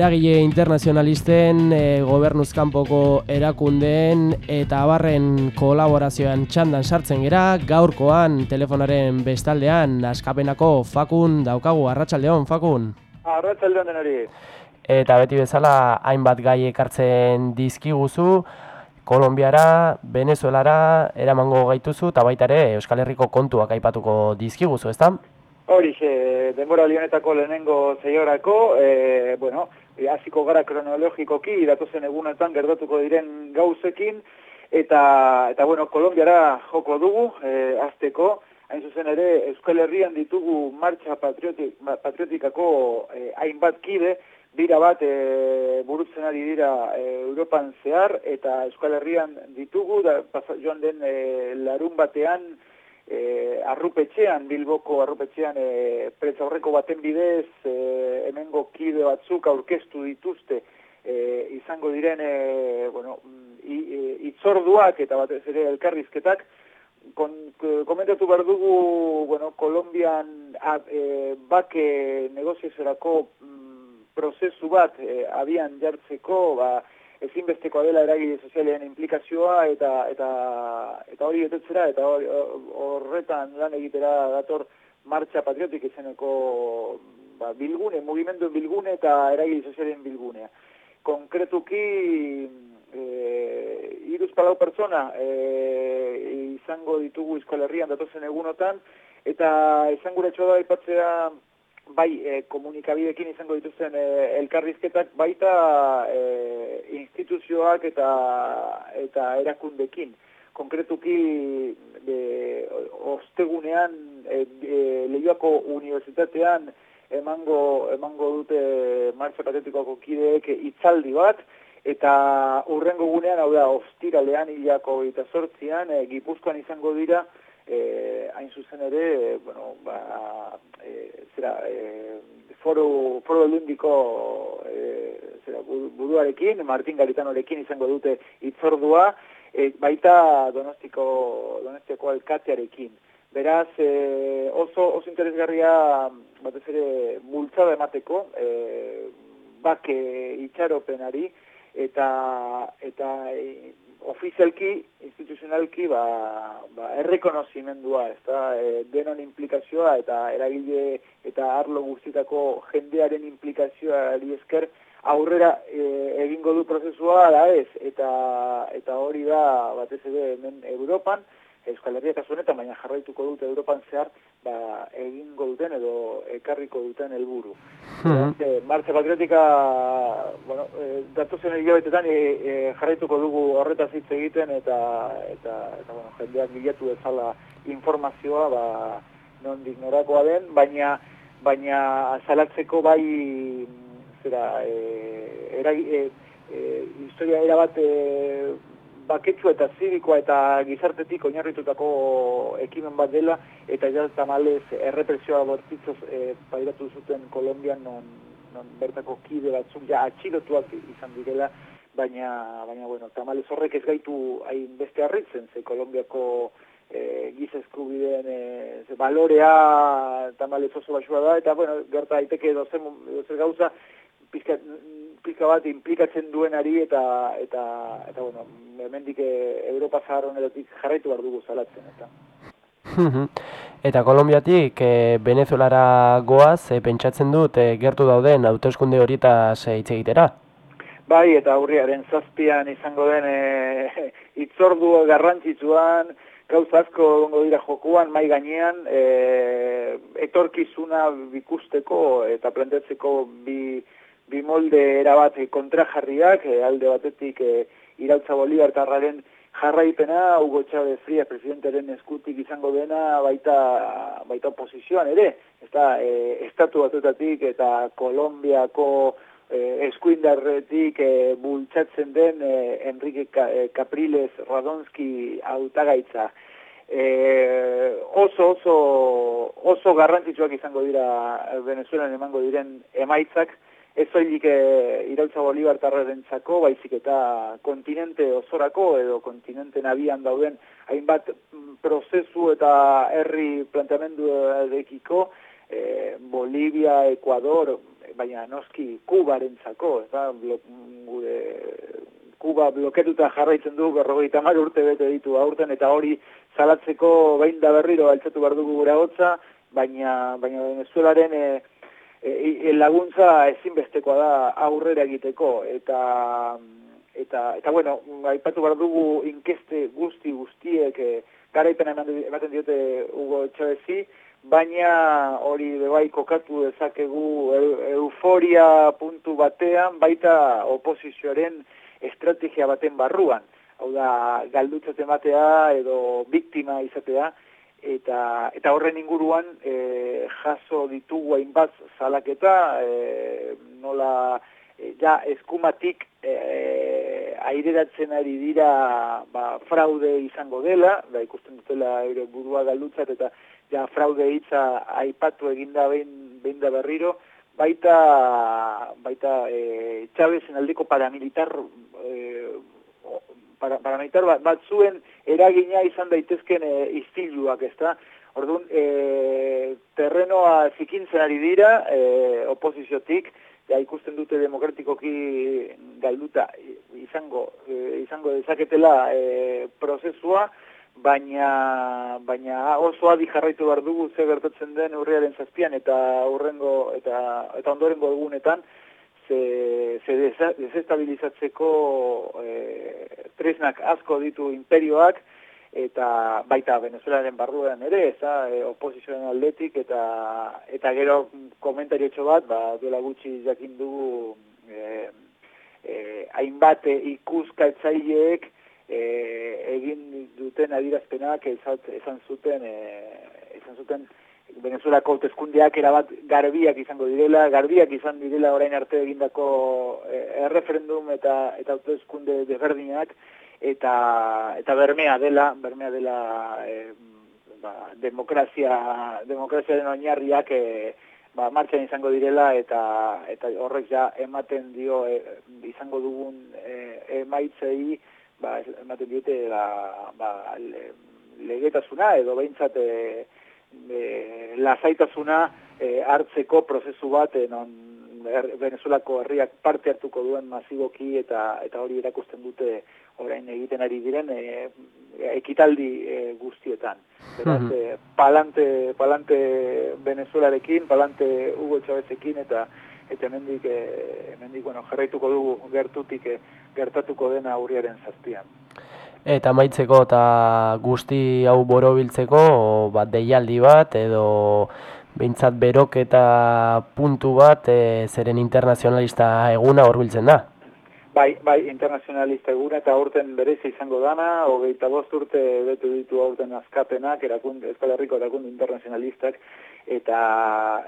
eragile internazionalisten, e, gobernuzkanpoko erakundeen eta abarren kolaborazioan txandan sartzen gera, gaurkoan telefonaren bestaldean askapenako fakun daukagu, arratsaldeon fakun. Arratxaldeon denari. Eta beti bezala hainbat gai ekartzen dizkiguzu, Kolombiara, Venezuelara, eramango gaituzu, eta baita ere Euskal Herriko kontuak aipatuko dizkiguzu, ezta? Hori, e, denbora lionetako lehenengo zeiorako, e, bueno, e, hasiko gara kronologikoki, datozen egunetan gerdatuko diren gauzekin, eta, eta bueno, Kolombiara joko dugu, e, azteko, hain zuzen ere, Euskal Herrian ditugu martxa patriotik, patriotikako e, hainbat kide, bira bat e, burutzen ari dira e, Europan zehar, eta Euskal Herrian ditugu, da, joan den e, larun batean, e, arrupetxean, Bilboko arrupetxean e, pretza horreko baten bidez e, hemengo kide batzuk aurkeztu dituzte e, izango diren e, bueno, i, e, itzorduak eta batez ere elkarrizketak. Kon, komentatu behar dugu bueno, Kolombian a, e, bake negoziozerako mm, prozesu bat e, abian jartzeko ba, ezinbesteko dela eragile sozialean implikazioa eta eta eta hori betetzera eta horretan lan egitera dator martxa patriotik izeneko ba, bilgune, mugimenduen bilgune eta eragile sozialen bilgunea. Konkretuki e, iruz palau pertsona e, izango ditugu izkolerrian datozen egunotan eta izango da ipatzea bai e, komunikabidekin izango dituzten e, elkarrizketak baita e, instituzioak eta eta erakundekin konkretuki de, ostegunean e, e, Leioako Unibertsitatean emango, emango dute martxa patetikoako kideek itzaldi bat eta urrengo gunean hau da ostiralean hilako eta sortzian e, Gipuzkoan izango dira eh, hain zuzen ere, bueno, ba, eh, zera, eh, foro, foro lundiko eh, zera, buruarekin, Martin Garitanorekin izango dute itzordua, eh, baita donostiko, donostiko alkatearekin. Beraz, eh, oso, oso interesgarria, batez ere, multzada emateko, eh, bake itxaropenari, eta, eta eh, ofizialki, instituzionalki, ba, ba, errekonozimendua, ez da, e, denon implikazioa eta eragile eta arlo guztietako jendearen implikazioa esker aurrera e, egingo du prozesua da ez, eta, eta hori da, batez ere, hemen Europan, Euskal Herria kasu honetan, baina jarraituko dute Europan zehar, ba, egingo duten edo ekarriko duten helburu. Mm Martxe Patriotika, bueno, e, datuzen hilabetetan e, e, jarraituko dugu horretaz hitz egiten eta eta, eta bueno, jendeak bilatu ezala informazioa, ba, non dignorakoa den, baina baina salatzeko bai zera, e, era, e, e, historia erabat e, baketsu eta zibikoa eta gizartetik oinarritutako ekimen bat dela, eta ja tamalez errepresioa bortitzoz e, pairatu zuten Kolombian non, non bertako kide batzuk ja atxilotuak izan direla, baina, baina bueno, tamalez horrek ez gaitu hain beste harritzen, ze Kolombiako e, gizesku bideen e, balorea tamalez oso basua da, eta bueno, gerta daiteke dozen, dozen gauza, pizka, pizka bat implikatzen duenari eta eta eta bueno, hemendik eh, Europa zahar honetatik jarraitu behar dugu zalatzen eta. eta Kolombiatik e, Venezuelara goaz, e, pentsatzen dut e, gertu dauden hauteskunde horietaz hitz egitera. Bai, eta aurriaren zazpian izango den e, itzordu garrantzitsuan, gauza asko dongo dira jokuan, mai gainean, e, etorkizuna bikusteko eta planteatzeko bi bimolde erabat kontrajarriak, e, alde batetik e, irautza bolibartarraren jarraipena, Hugo Chávez Frías, presidentaren eskutik izango dena, baita, baita oposizioan ere, eta e, estatu batutatik eta Kolombiako e, eskuindarretik e, bultzatzen den e, Enrique Capriles Radonski autagaitza. E, oso, oso, oso garrantzitsuak izango dira Venezuelan emango diren emaitzak, ez zoilik e, irautza bolibartarraren txako, baizik eta kontinente osorako edo kontinente nabian dauden hainbat mm, prozesu eta herri planteamendu edekiko e, Bolivia, Ecuador, baina noski Kubarentzako, ez da, blo, gure Kuba bloketuta jarraitzen du berrogeita mar urte bete ditu aurten eta hori zalatzeko behin da berriro altzatu behar dugu gura hotza, baina, baina Venezuelaren e, e, laguntza ezinbestekoa da aurrera egiteko eta eta eta bueno, aipatu behar dugu inkeste guzti guztiek e, garaipena ematen diote Hugo Chavezi, baina hori bebai kokatu dezakegu euforia puntu batean baita oposizioaren estrategia baten barruan. Hau da, galdutzat ematea edo biktima izatea, eta, eta horren inguruan e, jaso ditugu hainbat zalaketa, e, nola e, ja eskumatik e, aireratzen ari dira ba, fraude izango dela, da ikusten dutela ere burua galdutzat, eta ja fraude hitza aipatu eginda behin, behin da berriro, baita baita e, Chavezen aldeko paramilitar e, para, paramilitar bat, bat zuen eragina izan daitezken e, istiluak, ezta? Orduan, e, terrenoa zikintzen ari dira, e, oposiziotik, ja ikusten dute demokratikoki galduta izango, e, izango dezaketela e, prozesua, baina baina oso adi jarraitu behar dugu ze gertatzen den urriaren zazpian eta urrengo eta eta ondorengo egunetan ze, ze desestabilizatzeko e, tresnak asko ditu imperioak, eta baita Venezuelaren barruan ere, eza, e, oposizioaren aldetik, eta eta gero komentario bat, ba, duela gutxi jakin dugu e, e, hainbat ikuskatzaileek e, egin duten adirazpenak esan zuten, e, esan zuten Venezuelako hautezkundeak erabat garbiak izango direla, garbiak izan direla orain arte egindako eh, erreferendum eta eta hautezkunde desberdinak eta eta bermea dela, bermea dela eh, ba, demokrazia demokraziaren oinarriak eh, ba, martxan izango direla eta eta horrek ja ematen dio izango dugun emaitzei ba, ematen diote ba, ba, legetasuna edo behintzat eh, e, lasaitasuna e, hartzeko prozesu bat e, non er, Venezuelako herriak parte hartuko duen masiboki eta eta hori erakusten dute orain egiten ari diren e, ekitaldi e, guztietan. Beraz, e, palante, palante Venezuelarekin, palante Hugo Chavezekin eta eta hemendik hemendik bueno, jarraituko dugu gertutik gertatuko dena aurriaren zazpian. Eta maitzeko eta guzti hau borobiltzeko bat deialdi bat edo behintzat berok eta puntu bat e, zeren internazionalista eguna horbiltzen da? Bai, bai, internazionalista eguna eta aurten berezi izango dana, hogeita bost urte betu ditu aurten azkapenak, erakund, Euskal Herriko erakund internazionalistak, eta,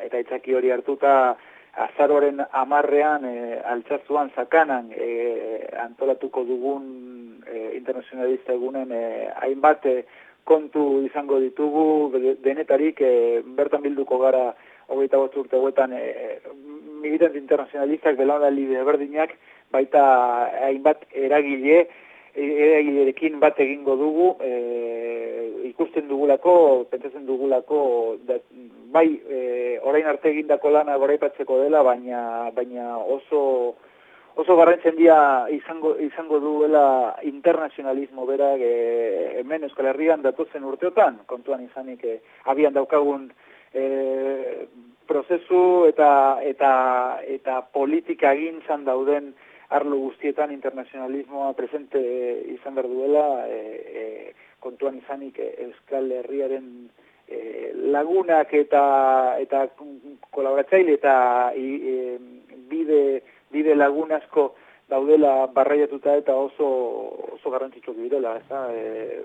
eta itzaki hori hartuta azaroren amarrean e, altzazuan zakanan e, antolatuko dugun e, internazionalista egunen e, hainbat e, kontu izango ditugu denetarik e, bertan bilduko gara hogeita bost urte huetan e, militant internazionalistak belaunali berdinak baita hainbat eragile eragilerekin bat egingo dugu e, ikusten dugulako, pentsatzen dugulako da, bai e, orain arte egindako lana goraipatzeko dela baina, baina oso oso garrantzen dia izango, izango duela internazionalismo berak e, hemen Euskal Herrian datozen urteotan, kontuan izanik e, abian daukagun e, prozesu eta, eta, eta politika gintzan dauden arlo guztietan internazionalismoa presente izan behar duela e, kontuan izanik Euskal Herriaren e, lagunak eta eta kolaboratzaile eta e, bide bide lagun asko daudela barraiatuta eta oso oso garrantzitsuak direla, ez e,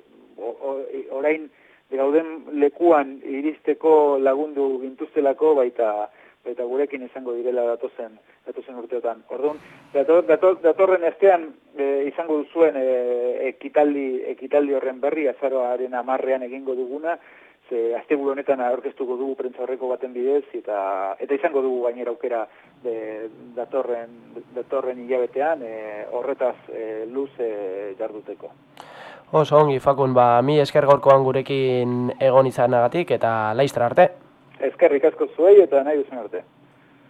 orain gauden lekuan iristeko lagundu gintuztelako baita eta gurekin izango direla datozen datozen urteotan. Orduan, dator, dator, datorren estean e, izango duzuen e, ekitaldi, ekitaldi horren berri azaroaren amarrean egingo duguna, ze asteburu honetan aurkeztuko dugu prentza horreko baten bidez eta eta izango dugu gainera aukera de, datorren datorren hilabetean e, horretaz e, luz e, jarduteko. Oso ongi, Fakun, ba, mi esker gorkoan gurekin egon izanagatik eta laiztra arte. Ezkerrik asko zuei eta nahi duzen arte.